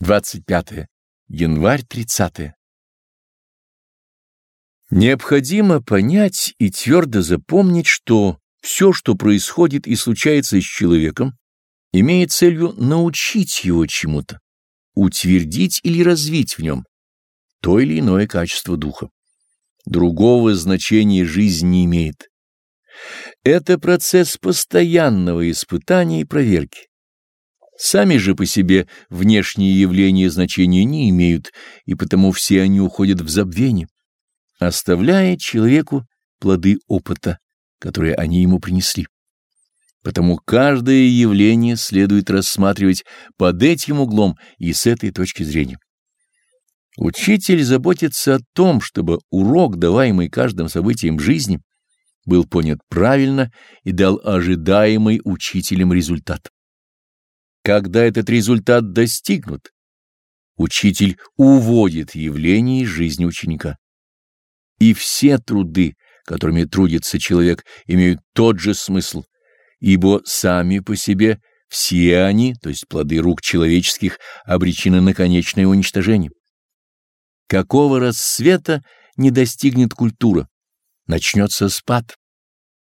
25. Январь 30. Необходимо понять и твердо запомнить, что все, что происходит и случается с человеком, имеет целью научить его чему-то, утвердить или развить в нем то или иное качество духа. Другого значения жизнь не имеет. Это процесс постоянного испытания и проверки. Сами же по себе внешние явления значения не имеют, и потому все они уходят в забвение, оставляя человеку плоды опыта, которые они ему принесли. Потому каждое явление следует рассматривать под этим углом и с этой точки зрения. Учитель заботится о том, чтобы урок, даваемый каждым событием жизни, был понят правильно и дал ожидаемый учителем результат. Когда этот результат достигнут, учитель уводит явление из жизни ученика. И все труды, которыми трудится человек, имеют тот же смысл, ибо сами по себе все они, то есть плоды рук человеческих, обречены на конечное уничтожение. Какого рассвета не достигнет культура, начнется спад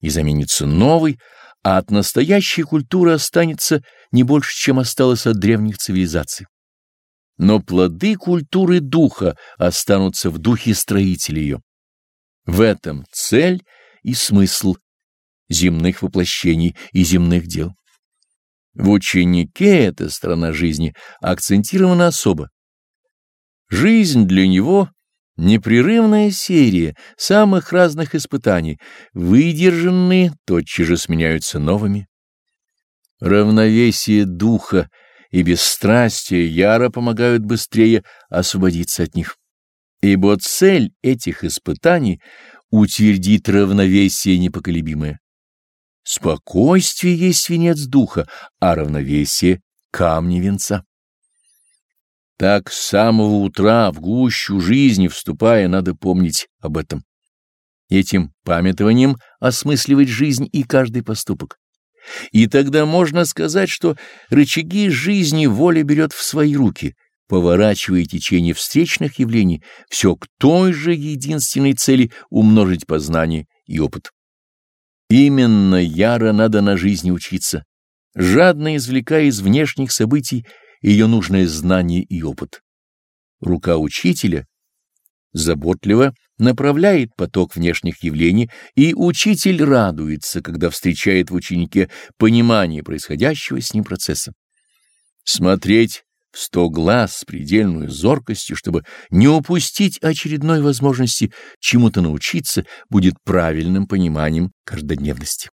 и заменится новый, а от настоящей культуры останется не больше, чем осталось от древних цивилизаций. Но плоды культуры духа останутся в духе строителя ее. В этом цель и смысл земных воплощений и земных дел. В ученике эта сторона жизни акцентирована особо. Жизнь для него Непрерывная серия самых разных испытаний, выдержанные, тотчас же сменяются новыми. Равновесие духа и бесстрастие яро помогают быстрее освободиться от них. Ибо цель этих испытаний — утвердить равновесие непоколебимое. Спокойствие есть венец духа, а равновесие — камни венца. Так с самого утра в гущу жизни вступая, надо помнить об этом. Этим памятованием осмысливать жизнь и каждый поступок. И тогда можно сказать, что рычаги жизни воля берет в свои руки, поворачивая течение встречных явлений, все к той же единственной цели умножить познание и опыт. Именно яро надо на жизни учиться, жадно извлекая из внешних событий ее нужное знание и опыт. Рука учителя заботливо направляет поток внешних явлений, и учитель радуется, когда встречает в ученике понимание происходящего с ним процесса. Смотреть в сто глаз с предельной зоркостью, чтобы не упустить очередной возможности чему-то научиться, будет правильным пониманием каждодневности.